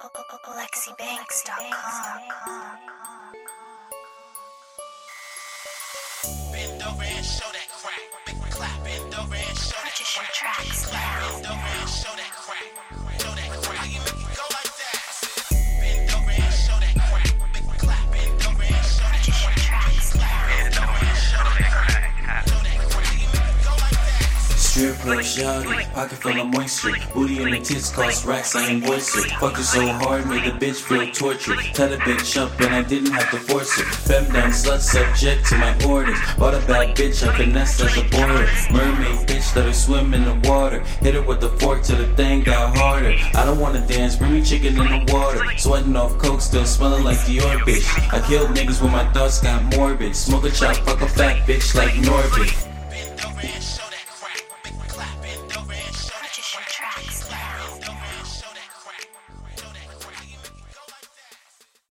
LexiBanks.com. Bend over and show that crack. Big clap. Bend over and show that Purchase your crack. tracks now. Strip club shouty, pocket full of moisture. Booty in the tits cost racks, I ain't voice it. Fucked her so hard, made the bitch feel tortured. Tell the bitch up and I didn't have to force it. Down slut subject to my orders. Bought a bad bitch, I finesse as a border. Mermaid bitch, let her swim in the water. Hit her with the fork till the thing got harder. I don't wanna dance, bring me chicken in the water. Sweating off coke, still smelling like Dior bitch. I killed niggas when my thoughts got morbid. Smoke a chop, fuck a fat bitch like Norbit. And